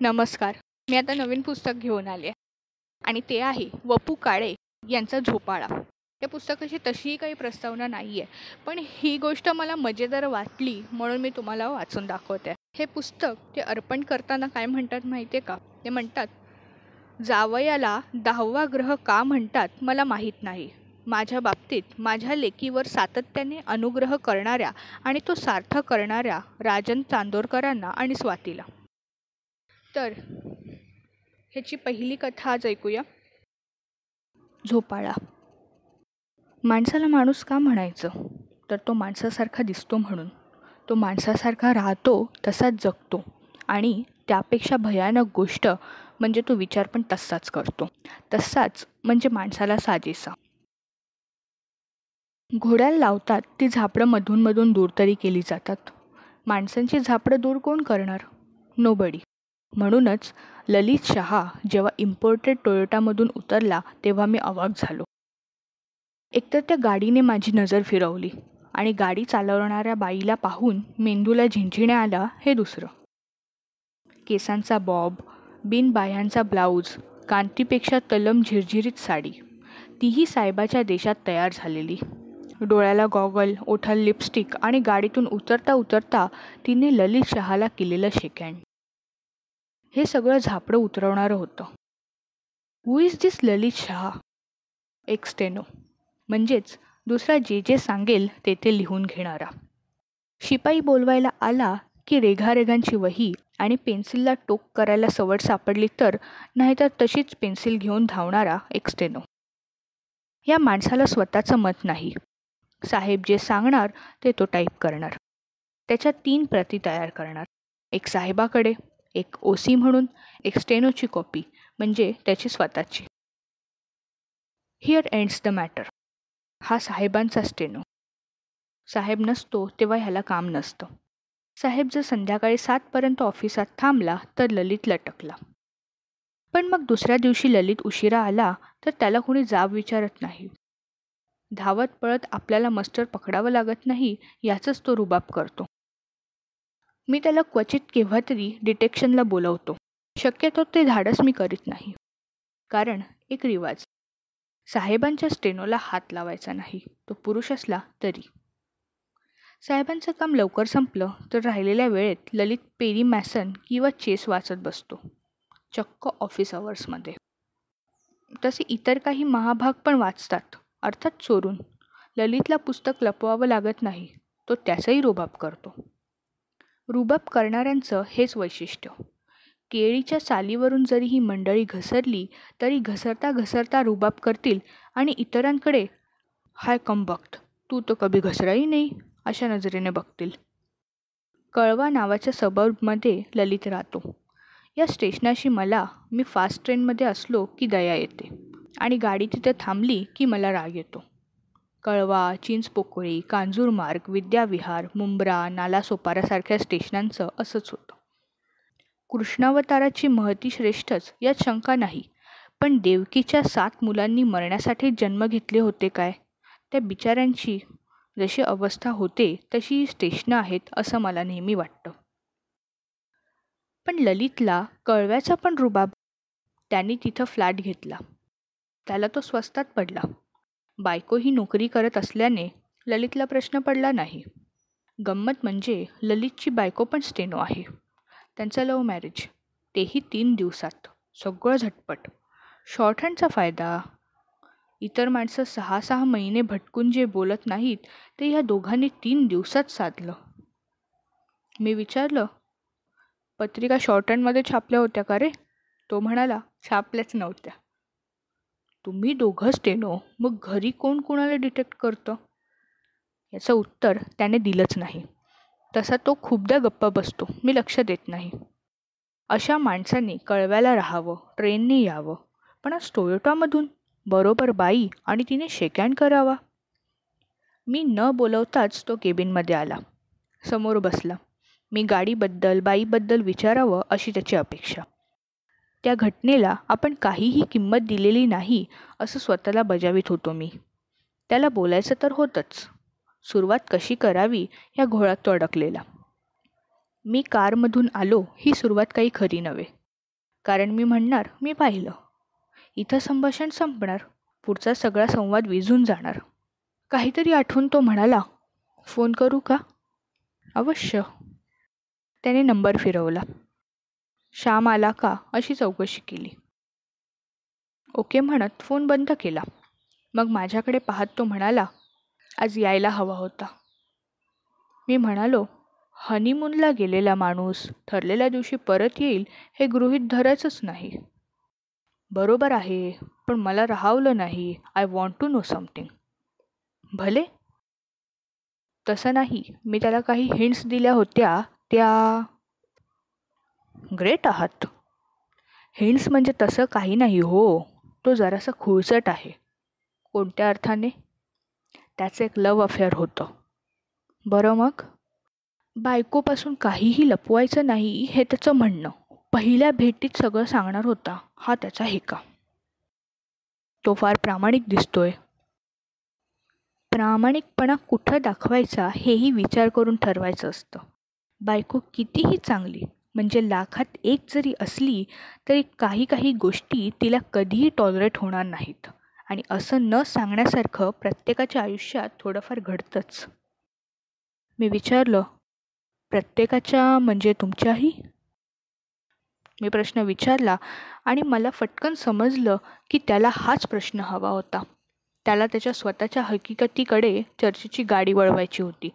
नमस्कार. मी आता नवीन पुस्तक घेऊन आले आहे. आणि ते आहे वपू काळे यांचा झोपाळा. या पुस्तकाची तशीही काही प्रस्तावना नाही आहे पण ही गोष्ट मला मजेदार वाटली म्हणून मी तुम्हाला वाचून दाखवते. हे पुस्तक ते अर्पण करताना काय म्हणतात माहिती आहे का? ते म्हणतात जावयाला दहावा ग्रह का म्हणतात मला माहीत नाही. माझ्या बाबतीत माझ्या लेकीवर सातत्याने अनुग्रह करणाऱ्या आणि तो सार्थ करणाऱ्या राजन चांदोरकरांना आणि स्वातीला. तर ह्याची पहिली कथा आज ऐकूया. झोपाळा. माणसाला माणूस का म्हणायचं? तर तो माणसासारखा दिसतो म्हणून. तो माणसासारखा राहतो तसाच जगतो आणि त्यापेक्षा भयानक गोष्ट म्हणजे तो विचार पण तसाच करतो. तसाच म्हणजे माणसाला साजेसा. घोड्याला लावतात ती झापडं मधूनमधून दूर तरी केली जातात. माणसांची झापडं दूर कोण करणार? नोबडी. म्हणूनच ललित शहा जेव्हा इम्पोर्टेड टोयोटामधून उतरला तेव्हा मी अवाक झालो. एकतर त्या गाडीने माझी नजर फिरवली आणि गाडी चालवणाऱ्या बाईला पाहून मेंदूला झिंझिण्या आला हे दुसरं. केसांचा बॉब बिनबाह्यांचा ब्लाऊज कांतीपेक्षा तलम झिरझिरीत साडी तीही साहेबाच्या देशात तयार झालेली. डोळ्याला गॉगल ओठाल लिपस्टिक आणि गाडीतून उतरता उतरता तिने ललित शहाला केलेलं शेकँड. हे सगळं झापडं उतरवणारं होतं. हु इज दिस ललित शहा एक स्टेनो. म्हणजेच दुसरा जे जे सांगेल ते ते लिहून घेणारा. शिपाई बोलवायला आला की रेघारेघांची वही आणि पेन्सिलला टोक करायला सवड सापडली तर नाहीतर तशीच पेन्सिल घेऊन धावणारा एक स्टेनो. या माणसाला स्वतःचं मत नाही. साहेब जे सांगणार ते तो टाईप करणार. त्याच्या तीन प्रती तयार करणार. एक साहेबाकडे एक ओ सी म्हणून एक स्टेनोची कॉपी म्हणजे त्याची स्वतःची. हिअर एंड्स द मॅटर हा साहेबांचा स्टेनो. साहेब नसतो तेव्हा ह्याला काम नसतं. साहेब जर संध्याकाळी सातपर्यंत ऑफिसात थांबला तर ललित लटकला. पण मग दुसऱ्या दिवशी ललित उशिरा आला तर त्याला कोणी जाब विचारत नाही. धावत पळत आपल्याला मस्टर पकडावं लागत नाही याचंच तो रुबाब करतो. मी त्याला क्वचित केव्हा तरी डिटेक्शनला बोलवतो. शक्यतो ते धाडस मी करीत नाही. कारण एक रिवाज. साहेबांच्या स्टेनोला हात लावायचा नाही. तो पुरुष असला तरी. साहेबांचं काम लवकर संपलं तर राहिलेल्या वेळेत ललित पेरी मॅसन किंवा चेस वाचत बसतो. चक्क ऑफिस अवर्समध्ये तसे इतर काही महाभाग पण वाचतात. अर्थात चोरून. ललितला पुस्तक लपवावं लागत नाही. तो त्याचाही रोबाब करतो. रुबाब करणाऱ्यांचं हेच वैशिष्ट्य. केळीच्या सालीवरून जरी ही मंडळी घसरली तरी घसरता घसरता रुबाब करतील आणि इतरांकडे हाय कम बघत तू तर कभी घसराही नाही अशा नजरेने बघतील. कळवा नावाच्या सबर्बमध्ये ललित राहतो. या स्टेशनाशी मला मी फास्ट ट्रेनमध्ये असलो की दया येते आणि गाडी तिथे थांबली की मला राग येतो. कळवा चिंचपोकळी कांजूरमार्ग विद्याविहार मुंब्रा नालासोपारासारख्या स्टेशनांचं असंच होतं. कृष्णावताराची महती श्रेष्ठच यात शंका नाही. पण देवकीच्या सात मुलांनी मरण्यासाठी जन्म घेतले होते काय? त्या बिचाऱ्यांची जशी अवस्था होते तशी स्टेशनं आहेत असं मला नेहमी वाटतं. पण ललितला कळव्याचा पण रुबाब त्यांनी तिथं फ्लॅट घेतला. त्याला तो स्वस्तात पडला. बायको ही नोकरी करत असल्याने ललितला प्रश्न पडला नाही. गंमत म्हणजे ललितची बायको पण स्टेनो आहे. त्यांचं लव्ह मॅरेज. तेही तीन दिवसात. सगळं झटपट. शॉर्ट हँडचा फायदा? इतर माणसं सहा सहा महिने भटकून जे बोलत नाहीत ते ह्या दोघांनी तीन दिवसात साधलं. मी विचारलं पत्रिका शॉर्ट हँडमध्ये छापल्या होत्या का रे? तो म्हणाला छापल्याच नव्हत्या. तुम्ही दोघं स्टेनो मग घरी कोण कोणाला डिटेक्ट करतं? याचं उत्तर त्याने दिलंच नाही. तसा तो खूपदा गप्पा बसतो. मी लक्ष देत नाही. अशा माणसांनी कळव्याला राहावं ट्रेनने यावं. पण आज टोयोटामधून? बरोबर बाई आणि तिने शेकँड करावा. मी न बोलवताच तो केबिनमध्ये आला. समोर बसला. मी गाडीबद्दल बाईबद्दल विचारावं अशी त्याची अपेक्षा. त्या घटनेला आपण काहीही किंमत दिलेली नाही असं स्वतःला बजावित होतो मी. त्याला बोलायचं तर होतंच. सुरुवात कशी करावी या घोळात तो अडकलेला. मी कारमधून आलो ही सुरुवात काही खरी नव्हे. कारण मी म्हणणार मी पाहिलं. इथं संभाषण संपणार. पुढचा सगळा संवाद विझून जाणार. काहीतरी आठवून तो म्हणाला फोन करू का? अवश्य. त्याने नंबर फिरवला. श्याम आला का? अशी चौकशी केली. ओके म्हणत फोन बंद केला. मग माझ्याकडे पाहत तो म्हणाला आज यायला हवा होता. मी म्हणालो हनीमूनला गेलेला माणूस ठरलेल्या दिवशी परत येईल हे गृहीत धरायचंच नाही. बरोबर आहे पण मला राहावलं नाही. I want to know something भले. तसं नाही. मी त्याला काही हिंट्स दिल्या होत्या त्या ग्रेट आहात. हिंट्स म्हणजे तसं काही नाही हो तो जरासा खुळसट आहे. कोणत्या अर्थाने? त्याचं एक लव अफेअर होतं. बरं मग? बायकोपासून काहीही लपवायचं नाही हे त्याचं म्हणणं. पहिल्या भेटीत सगळं सांगणार होता हा त्याचा हेका. तो फार प्रामाणिक दिसतोय. प्रामाणिकपणा कुठं दाखवायचा हेही विचार करून ठरवायचं असतं. बायको कितीही चांगली म्हणजे लाखात एक जरी असली तरी काही काही गोष्टी तिला कधीही टॉलरेट होणार नाहीत. आणि असं न सांगण्यासारखं प्रत्येकाच्या आयुष्यात थोडंफार घडतंच. मी विचारलं प्रत्येकाच्या म्हणजे तुमच्याही? मी प्रश्न विचारला आणि मला फटकन समजलं की त्याला हाच प्रश्न हवा होता. त्याला त्याच्या स्वतःच्या हकीकतीकडे चर्चेची गाडी वळवायची होती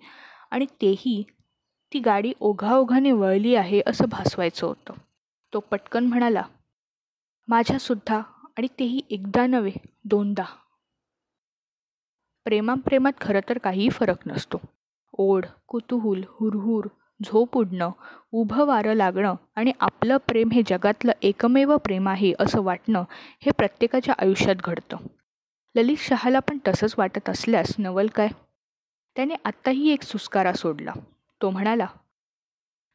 आणि तेही ती गाडी ओघाओघाने वळली आहे असं भासवायचं होतं. तो पटकन म्हणाला माझ्यासुद्धा आणि तेही एकदा नव्हे दोनदा. प्रेमाप्रेमात खरं तर काहीही फरक नसतो. ओढ कुतूहल हुरहुर झोप उडणं उभं वारं लागणं आणि आपलं प्रेम हे जगातलं एकमेव प्रेम आहे असं वाटणं हे प्रत्येकाच्या आयुष्यात घडतं. ललित शहाला पण तसंच वाटत असल्यास नवल काय? त्याने आत्ताही एक सुस्कारा सोडला. तो म्हणाला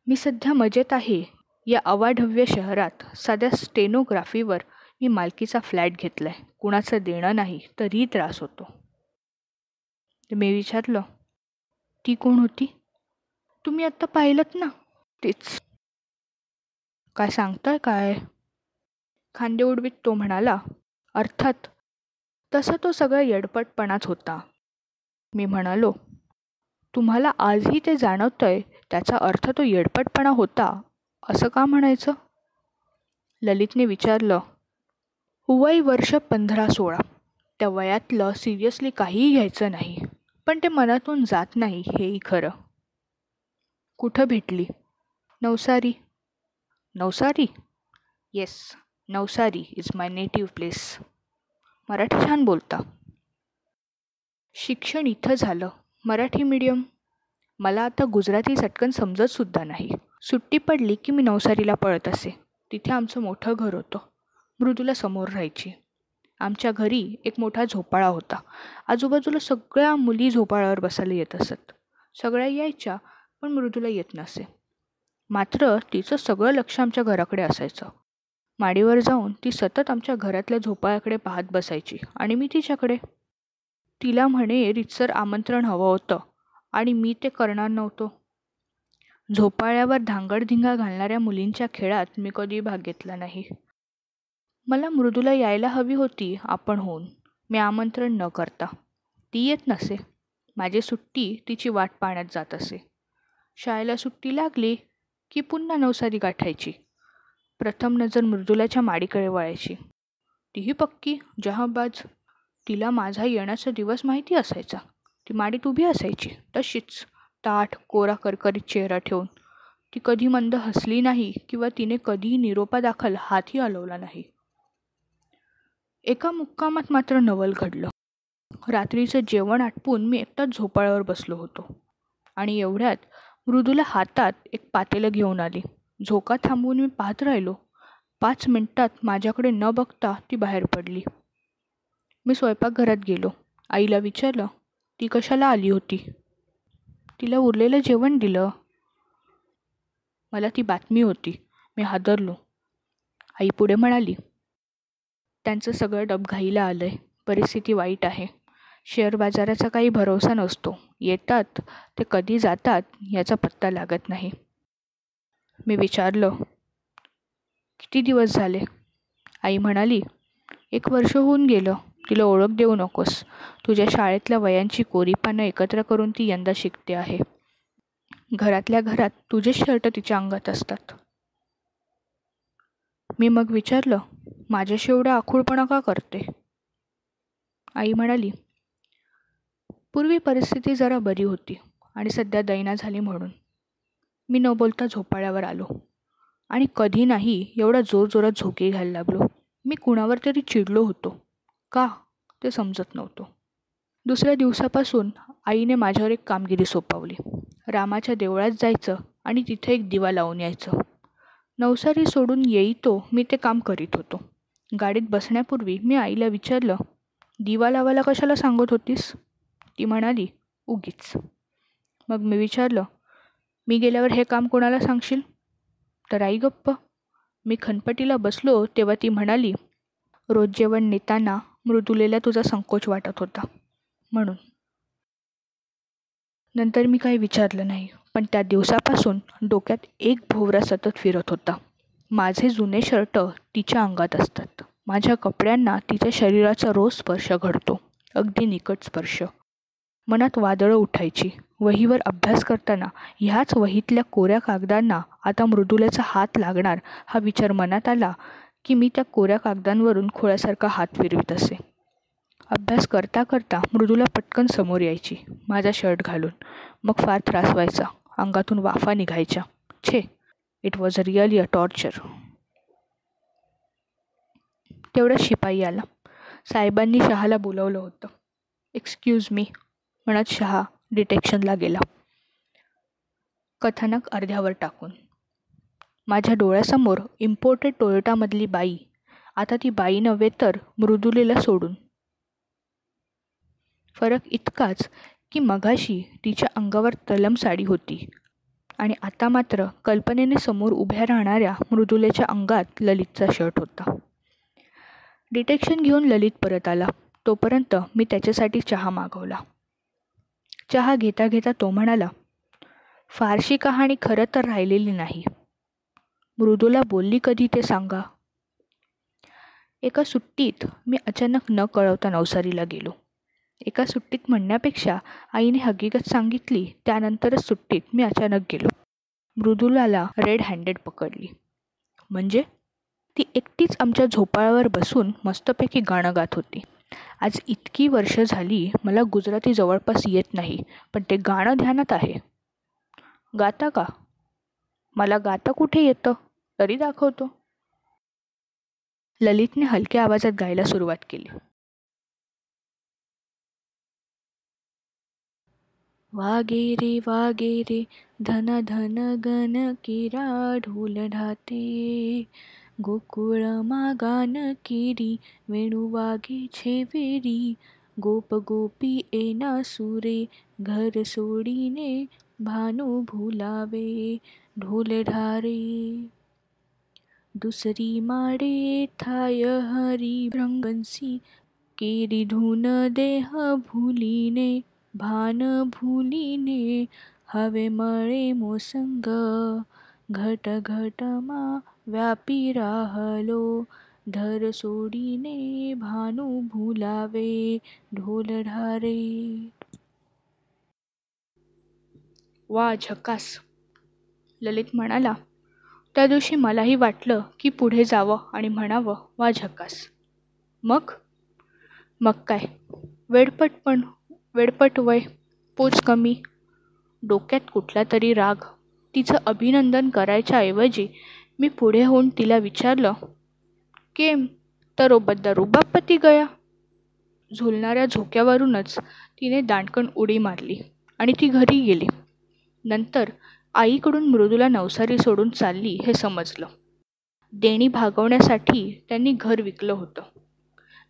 मी सध्या मजेत आहे. या अवाढव्य शहरात साध्या स्टेनोग्राफीवर मी मालकीचा फ्लॅट घेतला आहे कुणाचं देणं नाही तरीही त्रास होतो. मी विचारलं ती कोण होती? तुम्ही आत्ता पाहिलंत ना? तेच. काय सांगताय काय? खांदे उडवीत तो म्हणाला अर्थात तसा तो सगळा येडपटपणाच होता. मी म्हणालो तुम्हाला आजही ते जाणवतंय त्याचा अर्थ तो येडपटपणा होता असं का म्हणायचं? ललितने विचारलं वय वर्ष पंधरा सोळा त्या वयातलं सिरियसली काहीही घ्यायचं नाही पण ते मनातून जात नाही हेही खरं. कुठं भेटली? Navsari. Navsari? Yes Navsari is my native place. Marathi छान बोलता. शिक्षण इथं झालं. मराठी मीडियम? मला आता गुजराती चटकन समजतसुद्धा नाही. सुट्टी पडली की मी नवसारीला पळत असे. तिथे आमचं मोठं घर होतं. मृदूला समोर राहायची. आमच्या घरी एक मोठा झोपाळा होता. आजूबाजूला सगळ्या मुली झोपाळ्यावर बसायला येत असत. सगळ्या यायच्या पण मृदूला येत नसे. मात्र तिचं सगळं लक्ष आमच्या घराकडे असायचं. माडीवर जाऊन ती सतत आमच्या घरातल्या झोपाळ्याकडे पाहत बसायची. आणि मी तिच्याकडे? तिला म्हणे रितसर आमंत्रण हवं होतं आणि मी ते करणार नव्हतो. झोपाळ्यावर धांगडधिंगा घालणाऱ्या मुलींच्या खेळात मी कधी भाग घेतला नाही. मला मृदूला यायला हवी होती आपण होऊन. मी आमंत्रण न करता. ती येत नसे. माझी सुट्टी तिची वाट पाहण्यात जात असे. शाळेला सुट्टी लागली की पुन्हा नवसारी गाठायची. प्रथम नजर मृदुलाच्या माडीकडे वळायची. तीही पक्की? जहाबाज तिला माझा येण्याचा दिवस माहिती असायचा. ती माडीत उभी असायची. तशीच ताठ कोरा करकरीत चेहरा ठेवून. ती कधी मंद हसली नाही किंवा तिने कधीही निरोपा दाखल हातही हलवला नाही. एका मुक्कामात मात्र नवल घडलं. रात्रीचं जेवण आटपून मी एकटाच झोपाळ्यावर बसलो होतो. आणि एवढ्यात मृदूला हातात एक पातेलं घेऊन आली. झोका थांबवून मी पाहत राहिलो. पाच मिनिटात माझ्याकडे न बघता ती बाहेर पडली. मी स्वयंपाकघरात गेलो. आईला विचारलं ती कशाला आली होती? तिला उरलेलं जेवण दिलं. मला ती बातमी होती. मी हादरलो. आई पुढे म्हणाली त्यांचं सगळं डबघाईला आलं आहे परिस्थिती वाईट आहे. शेअर बाजाराचा काही भरोसा नसतो. येतात ते कधी जातात याचा पत्ता लागत नाही. मी विचारलं किती दिवस झाले? आई म्हणाली एक वर्ष होऊन गेलं. तिला ओळख देऊ नकोस. तुझ्या शाळेतल्या वयांची कोरी पानं एकत्र करून ती यंदा शिकते आहे. घरातल्या घरात तुझेच शर्ट तिच्या अंगात असतात. मी मग विचारलं माझ्याशी एवढा आखूडपणा का करते? आई म्हणाली पूर्वी परिस्थिती जरा बरी होती आणि सध्या दैना झाली म्हणून. मी न बोलता झोपाळ्यावर आलो आणि कधी नाही एवढा जोरजोरात झोके घ्यायला लागलो. मी कुणावर तरी चिडलो होतो. का ते समजत नव्हतं. दुसऱ्या दिवसापासून आईने माझ्यावर एक कामगिरी सोपवली. रामाच्या देवळात जायचं आणि तिथे एक दिवा लावून यायचं. नवसारी सोडून येईतो मी ते काम करीत होतो. गाडीत बसण्यापूर्वी मी आईला विचारलं दिवा लावायला कशाला सांगत होतीस? ती म्हणाली उगीच. मग मी विचारलं मी गेल्यावर हे काम कोणाला सांगशील? तर आई गप्प मी खनपटीला बसलो तेव्हा ती म्हणाली रोज जेवण नेताना मृदुलेला तुझा संकोच वाटत होता. म्हणून. नंतर मी काही विचारलं नाही पण त्या दिवसापासून डोक्यात एक भोवरा सतत फिरत होता. माझे जुने शर्ट तिच्या अंगात असतात. माझ्या कपड्यांना तिच्या शरीराचा रोज स्पर्श घडतो. अगदी निकट स्पर्श. मनात वादळं उठायची. वहीवर अभ्यास करताना ह्याच वहीतल्या कोऱ्या कागदांना आता मृदुलेचा हात लागणार हा विचार मनात आला की मी त्या कोऱ्या कागदांवरून खोळ्यासारखा हात फिरवित असे. अभ्यास करता करता मृदूला पटकन समोर यायची. माझा शर्ट घालून. मग फार त्रास व्हायचा. अंगातून वाफा निघायच्या. छे it was a really a torture तेवढा शिपाई आला. साहेबांनी शहाला बोलवलं होतं. एक्सक्यूज मी म्हणत शहा डिटेक्शनला गेला. कथानक अर्ध्यावर टाकून. माझ्या डोळ्यासमोर इम्पोर्टेड टोयोटामधली बाई. आता ती बाई नव्हे तर मृदुलेला सोडून. फरक इतकाच की मघाशी तिच्या अंगावर तलम साडी होती. आणि आता मात्र कल्पनेने समोर उभ्या राहणाऱ्या मृदुलेच्या अंगात ललितचा शर्ट होता. डिटेक्शन घेऊन ललित परत आला. तोपर्यंत मी त्याच्यासाठी चहा मागवला. चहा घेता घेता तो म्हणाला फारशी कहाणी खरं तर राहिलेली नाही. मृदूला बोलली कधी ते सांगा. एका सुट्टीत मी अचानक न कळवता नवसारीला गेलो. एका सुट्टीत म्हणण्यापेक्षा आईने हकीकत सांगितली त्यानंतरच सुट्टीत मी अचानक गेलो. मृदुलाला रेड हँडेड पकडली. म्हणजे? ती एकटीच आमच्या झोपाळ्यावर बसून मस्तपैकी गाणं गात होती. आज इतकी वर्ष झाली मला गुजराती जवळपास येत नाही पण ते गाणं ध्यानात आहे. गाता का? मला गाता कुठे येतं? तरी दाखवतो. ललितने हलक्या आवाजात गायला सुरुवात केली. वागेरे वागेरे धन धन गण किरा ढोल ढाते. गोकुळ मागान किरी वेणू वागे छेवेरी. गोप गोपी एना सुरे घर सोडीने भानू भुलावे. ढोल ढारे. दुसरी माडे थाय हरी भ्रंगंसी केरी धुन देह भुलीने भान भुलीने हवे मळे मोसंग घट घटमा व्यापी राहलो धर सोडीने भानू भुलावे ढोल ढारे. वा झकास. ललित म्हणाला त्या दिवशी मलाही वाटलं की पुढे जावं आणि म्हणावं वा झकास. मग? मग काय? वेडपट पण वेडपट वय पोच कमी. डोक्यात कुठला तरी राग. तिचं अभिनंदन करायच्या ऐवजी मी पुढे होऊन तिला विचारलं केम तर बद्दा रुबापती गया? झुलणाऱ्या झोक्यावरूनच तिने दांडकण उडी मारली आणि ती घरी गेली. नंतर आईकडून मृदूला नवसारी सोडून चालली हे समजलं. देणी भागवण्यासाठी त्यांनी घर विकलं होतं.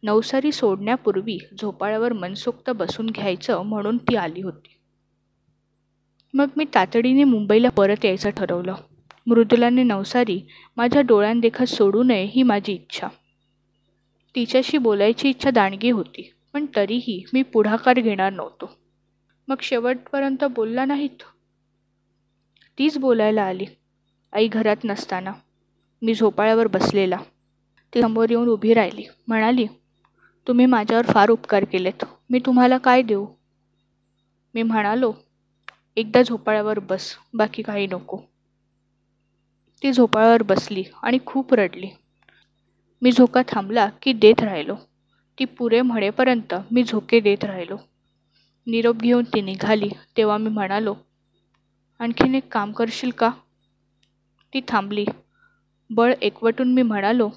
नवसारी सोडण्यापूर्वी झोपाळ्यावर मनसोक्त बसून घ्यायचं म्हणून ती आली होती. मग मी तातडीने मुंबईला परत यायचं ठरवलं. मृदुलाने नवसारी माझ्या डोळ्यांदेखत सोडू नये ही माझी इच्छा. तिच्याशी बोलायची इच्छा दांडगी होती पण तरीही मी पुढाकार घेणार नव्हतो. मग शेवटपर्यंत बोलला नाहीत. तीच बोलायला आली. आई घरात नसताना. मी झोपाळ्यावर बसलेला. ती समोर येऊन उभी राहिली. म्हणाली तुम्ही माझ्यावर फार उपकार केलेत. मी तुम्हाला काय देऊ? मी म्हणालो एकदा झोपाळ्यावर बस. बाकी काही नको. ती झोपाळ्यावर बसली आणि खूप रडली. मी झोका थांबला की देत राहिलो. ती पुरे म्हणेपर्यंत मी झोके देत राहिलो. निरोप घेऊन ती निघाली तेव्हा मी म्हणालो आणखीन एक काम करशील का? ती थांबली. बळ एकवटून मी म्हणालो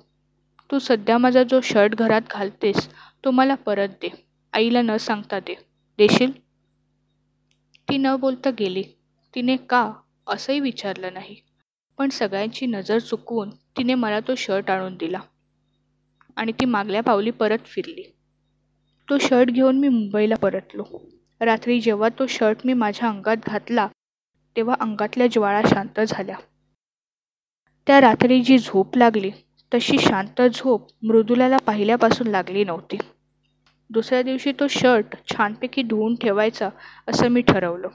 तू सध्या माझा जो शर्ट घरात घालतेस तो मला परत दे. आईला न सांगता दे. देशील? ती न बोलता गेली. तिने का? असंही विचारलं नाही. पण सगळ्यांची नजर चुकवून तिने मला तो शर्ट आणून दिला. आणि ती मागल्या पावली परत फिरली. तो शर्ट घेऊन मी मुंबईला परतलो. रात्री जेव्हा तो शर्ट मी माझ्या अंगात घातला तेव्हा अंगातल्या ज्वाळा शांत झाल्या त्या रात्री जी झोप लागली तशी शांत झोप मृदुलाला पाहिल्यापासून लागली नव्हती दुसऱ्या दिवशी तो शर्ट छानपैकी धुवून ठेवायचा असं मी ठरवलं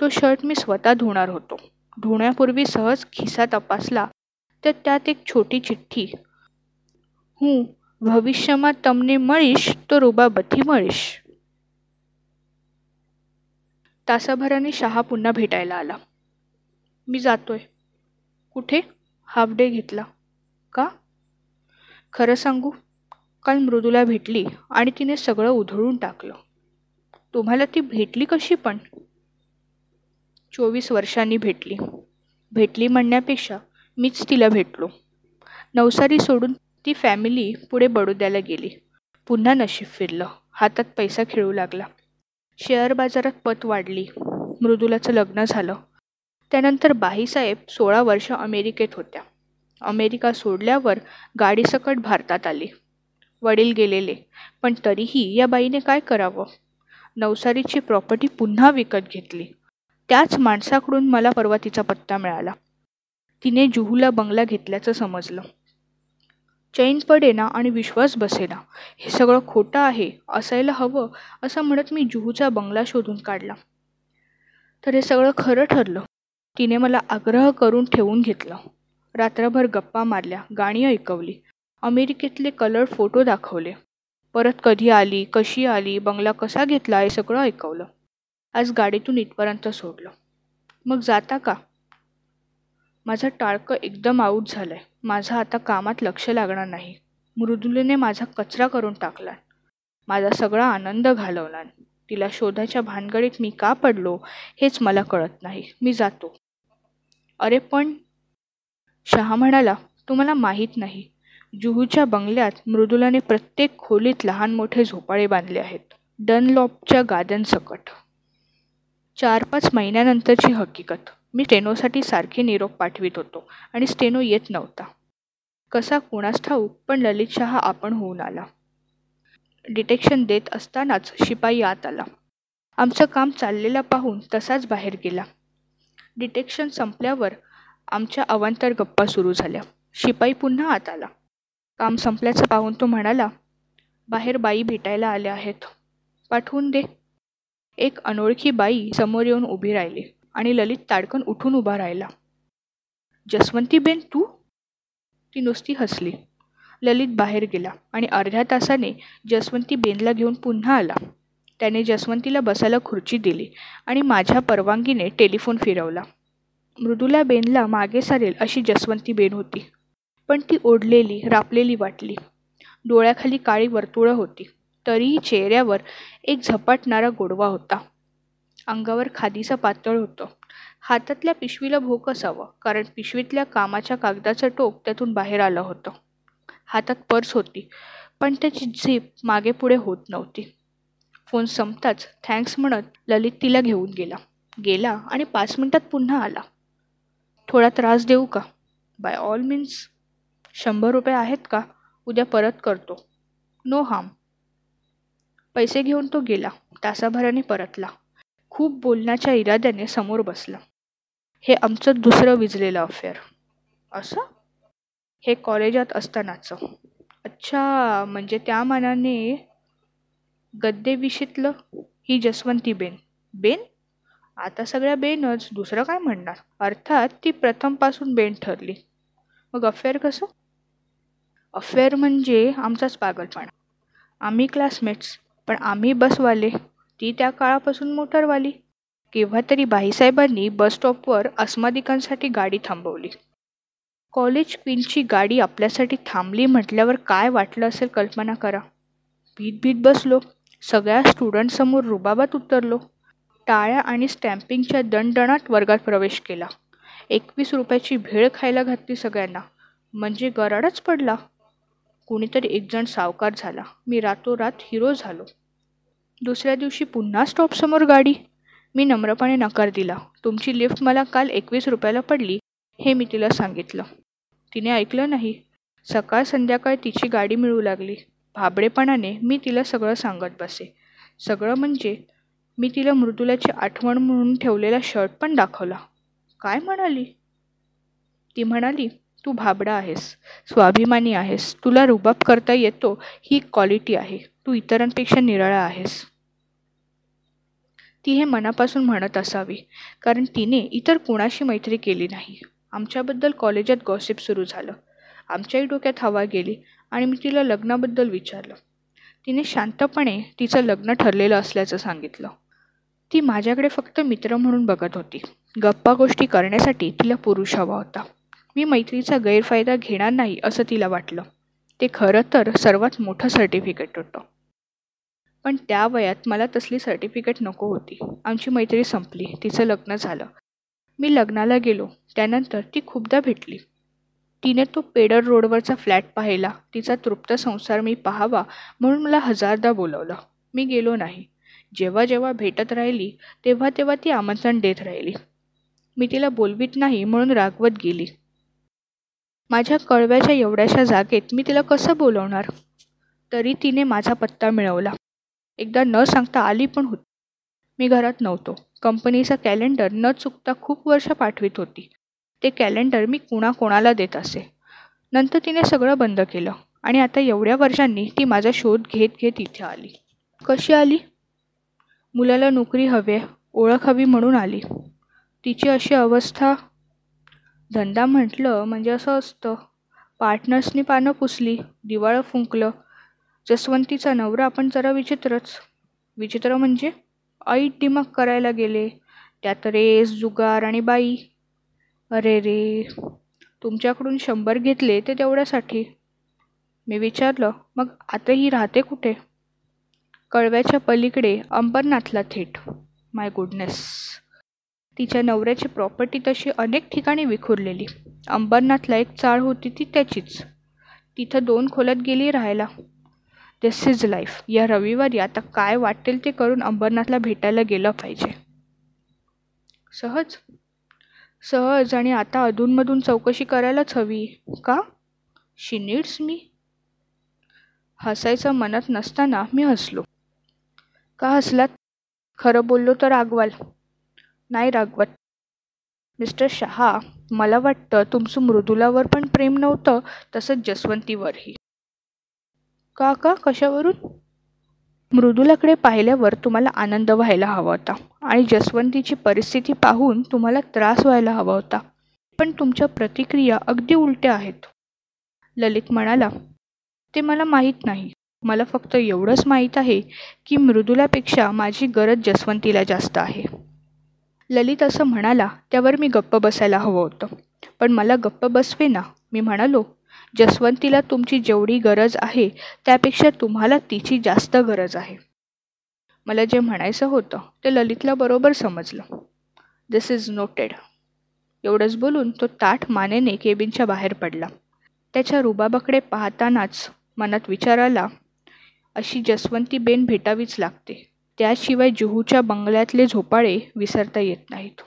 तो शर्ट मी स्वतः धुणार होतो धुण्यापूर्वी सहज खिसा तपासला तर त्यात एक छोटी चिठ्ठी હું ભવિષ્યમાં તમને મળીશ તો रुबाबथी મળીશ तासाभराने शहा पुन्हा भेटायला आला. मी जातोय. कुठे? हाफ डे घेतला. का? खरं सांगू काल मृदूला भेटली आणि तिने सगळं उधळून टाकलं. तुम्हाला ती भेटली कशी पण? चोवीस वर्षांनी भेटली. भेटली म्हणण्यापेक्षा मीच तिला भेटलो. नवसारी सोडून ती फॅमिली पुढे बडोद्याला गेली. पुन्हा नशीब फिरलं. हातात पैसा खेळू लागला. शेअर बाजारात पत वाढली. मृदुलाचं लग्न झालं. त्यानंतर बाईसाहेब सोळा वर्ष अमेरिकेत होत्या. अमेरिका सोडल्यावर गाडीसकट भारतात आली. वडील गेलेले पण तरीही या बाईने काय करावं? नवसारीची प्रॉपर्टी पुन्हा विकत घेतली. त्याच माणसाकडून मला परवा तिचा पत्ता मिळाला. तिने जुहूला बंगला घेतल्याचं समजलं. चैन पडेना आणि विश्वास बसेना. हे सगळं खोटं आहे असायला हवं असं म्हणत मी जुहूचा बंगला शोधून काढला. तर हे सगळं खरं ठरलं. तिने मला आग्रह करून ठेवून घेतलं. रात्रभर गप्पा मारल्या गाणी ऐकवली. अमेरिकेतले कलर फोटो दाखवले. परत कधी आली कशी आली बंगला कसा घेतला हे सगळं ऐकवलं. आज गाडीतून इथपर्यंत सोडलं. मग जाता का? माझं टाळकं एकदम आऊट झालं आहे माझं आता कामात लक्ष लागणार नाही. मृदुलीने माझा कचरा करून टाकला. माझा सगळा आनंद घालवला. तिला शोधाच्या भानगडीत मी का पडलो हेच मला कळत नाही. मी जातो. अरे पण शहा म्हणाला तुम्हाला माहीत नाही. जुहूच्या बंगल्यात मृदुलाने प्रत्येक खोलीत लहान मोठे झोपाळे बांधले आहेत. डनलॉपच्या गाद्यांसकट. चार पाच महिन्यानंतरची हकीकत. मी स्टेनोसाठी सारखे निरोप पाठवित होतो आणि स्टेनो येत नव्हता. कसा कुणास ठाऊक पण ललित शहा आपण होऊन आला. डिटेक्शन देत असतानाच शिपाई आत आला. आमचं काम चाललेलं पाहून तसाच बाहेर गेला. डिटेक्शन संपल्यावर आमच्या अवांतर गप्पा सुरू झाल्या. शिपाई पुन्हा आत आला. काम संपल्याचं पाहून तो म्हणाला बाहेर बाई भेटायला आल्या आहेत. पाठवून दे. एक अनोळखी बाई समोर येऊन उभी राहिली. आणि ललित ताडकन उठून उभा राहिला. जसवंतीबेन तू? ती नुसती हसली. ललित बाहेर गेला आणि अर्ध्या तासाने जसवंती बेनला घेऊन पुन्हा आला. त्याने जसवंतीला बसायला खुर्ची दिली आणि माझ्या परवानगीने टेलिफोन फिरवला. मृदुला बेनला मागे सारेल अशी जसवंती बेन होती. पण ती ओढलेली रापलेली वाटली. डोळ्याखाली काळी वर्तुळं होती. तरीही चेहऱ्यावर एक झपाटणारा गोडवा होता. अंगावर खादीचं पातळ होतं. हातातल्या पिशवीला भोक असावं कारण पिशवीतल्या कामाच्या कागदाचं टोक त्यातून बाहेर आलं होतं. हातात पर्स होती पण त्याची झीप मागे पुढे होत नव्हती. फोन संपताच थँक्स म्हणत ललित तिला घेऊन गेला. गेला आणि पाच मिनिटात पुन्हा आला. थोडा त्रास देऊ का? By all means. शंभर रुपये आहेत का? उद्या परत करतो. नो हाम पैसे घेऊन तो गेला तासाभराने परतला. खूप बोलण्याच्या इराद्याने समोर बसला. हे आमचं दुसरं विजलेलं अफेअर असं? हे कॉलेजात असतानाचं. अच्छा म्हणजे त्या मानाने गद्दे विशीतलं? ही जसवंती बेन. बेन? आता सगळ्या बेनच दुसरं काय म्हणणार? अर्थात ती प्रथमपासून बेन ठरली. मग अफेअर कसं? अफेअर म्हणजे आमचाच पागलपणा. आम्ही क्लासमेट्स पण आम्ही बसवाले ती त्या काळापासून मोटरवाली. केव्हा तरी बाईसाहेबांनी बसस्टॉपवर अस्मादिकांसाठी गाडी थांबवली. कॉलेज क्वीनची गाडी आपल्यासाठी थांबली म्हटल्यावर काय वाटलं असेल कल्पना करा. भीत भीत बसलो. सगळ्या स्टुडंटसमोर रुबाबात उतरलो. टाळ्या आणि स्टॅम्पिंगच्या दणदणात वर्गात प्रवेश केला. एकवीस रुपयाची भेळ खायला घातली सगळ्यांना. म्हणजे गराडच पडला. कुणीतरी एकजण सावकार झाला. मी रातोरात हिरो झालो. दुसऱ्या दिवशी पुन्हा स्टॉपसमोर गाडी. मी नम्रपणे नकार दिला. तुमची लिफ्ट मला काल एकवीस रुपयाला पडली हे मी तिला सांगितलं. तिने ऐकलं नाही. सकाळ संध्याकाळ तिची गाडी मिळू लागली. भाबडेपणाने मी तिला सगळं सांगत बसे. सगळं म्हणजे मी तिला मृदुलाची आठवण म्हणून ठेवलेला शर्ट पण दाखवला. काय म्हणाली? ती म्हणाली तू भाबडा आहेस. स्वाभिमानी आहेस. तुला रुबाब करता येतो. ही क्वालिटी आहे. तू इतरांपेक्षा निराळा आहेस. ती हे मनापासून म्हणत असावी कारण तिने इतर कोणाशी मैत्री केली नाही. आमच्याबद्दल कॉलेजात गॉसिप सुरू झालं. आमच्याही डोक्यात हवा गेली आणि मी तिला लग्नाबद्दल विचारलं. तिने शांतपणे तिचं लग्न ठरलेलं असल्याचं सांगितलं. ती माझ्याकडे फक्त मित्र म्हणून बघत होती. गप्पा गोष्टी करण्यासाठी तिला पुरुष हवा होता. मी मैत्रीचा गैरफायदा घेणार नाही असं तिला वाटलं. ते खरं तर सर्वात मोठं सर्टिफिकेट होतं. पण त्या वयात मला तसली सर्टिफिकेट नको होती. आमची मैत्री संपली. तिचं लग्न झालं. मी लग्नाला गेलो. त्यानंतर ती खूपदा भेटली. तिने तो पेडर रोडवरचा फ्लॅट पाहिला. तिचा तृप्त संसार मी पाहावा म्हणून मला हजारदा बोलवलं. मी गेलो नाही. जेव्हा जेव्हा भेटत राहिली तेव्हा तेव्हा ती आमंत्रण देत राहिली. मी तिला बोलवीत नाही म्हणून रागवत गेली. माझ्या कळव्याच्या एवढ्याशा जागेत मी तिला कसं बोलवणार? तरी तिने माझा पत्ता मिळवला. एकदा न सांगता आली पण होती. मी घरात नव्हतो. कंपनीचा कॅलेंडर न चुकता खूप वर्ष पाठवित होती. ते कॅलेंडर मी कुणाकोणाला देत असे. नंतर तिने सगळं बंद केलं आणि आता एवढ्या वर्षांनी ती माझा शोध घेत घेत इथे आली. कशी आली? मुलाला नोकरी हवे ओळख हवी म्हणून आली. तिची अशी अवस्था धंदा म्हटलं म्हणजे असं असतं. पार्टनर्सनी पानं पुसली दिवाळं फुंकलं जसवंतीचा नवरा आपण जरा विचित्रच. विचित्र म्हणजे ऐट दिमाग करायला गेले. त्यात रेस जुगार आणि बाई. अरे रे तुमच्याकडून शंभर घेतले ते तेवढ्यासाठी. मी विचारलं मग आता ही राहते कुठे? कळव्याच्या पलीकडे अंबरनाथला थेट. माय गुडनेस तिच्या नवऱ्याची प्रॉपर्टी तशी अनेक ठिकाणी विखुरलेली. अंबरनाथला एक चाळ होती ती त्याचीच. तिथं दोन खोल्यात गेली राहायला. दिस इज लाईफ या रविवारी आता काय वाटेल ते करून अंबरनाथला भेटायला गेलं पाहिजे. सहज. सहज आणि आता अधूनमधून चौकशी करायलाच हवी का? शी नीड्स मी हसायचं मनात नसताना मी हसलो. का हसलात? खरं बोललो तर रागवाल नाही रागवत मिस्टर शहा मला वाटतं तुमचं मृदुलावर पण प्रेम नव्हतं तसंच जसवंतीवरही. का का? कशावरून? मृदुलाकडे पाहिल्यावर तुम्हाला आनंद व्हायला हवा होता आणि जसवंतीची परिस्थिती पाहून तुम्हाला त्रास व्हायला हवा होता. पण तुमच्या प्रतिक्रिया अगदी उलट्या आहेत. ललित म्हणाला ते मला माहीत नाही. मला फक्त एवढंच माहीत आहे की मृदुलापेक्षा माझी गरज जसवंतीला जास्त आहे. ललित असं म्हणाला त्यावर मी गप्प बसायला हवं होतं. पण मला गप्प बसवे ना. मी म्हणालो जसवंतीला तुमची जेवढी गरज आहे त्यापेक्षा तुम्हाला तिची जास्त गरज आहे. मला जे म्हणायचं होतं ते ललितला बरोबर समजलं. दिस इज नोटेड एवढंच बोलून तो ताठ मानेने केबिनच्या बाहेर पडला. त्याच्या रुबाबाकडे पाहतानाच मनात विचार आला अशी जसवंती बेन भेटावीच लागते. त्याशिवाय जुहूच्या बंगल्यातले झोपाळे विसरता येत नाहीत.